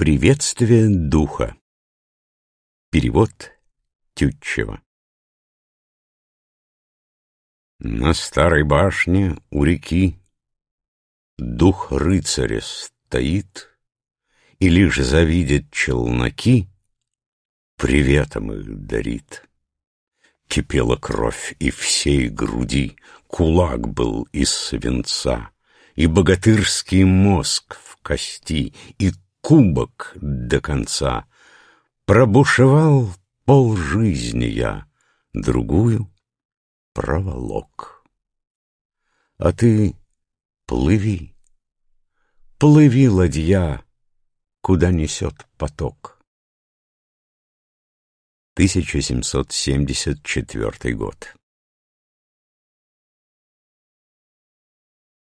Приветствие духа. Перевод Тютчева. На старой башне у реки Дух рыцаря стоит, И лишь завидит челноки, Приветом их дарит. Кипела кровь и всей груди, Кулак был из свинца, И богатырский мозг в кости, И кубок до конца. Пробушевал пол жизни я, другую проволок. А ты плыви, плыви, ладья, куда несет поток. 1774 год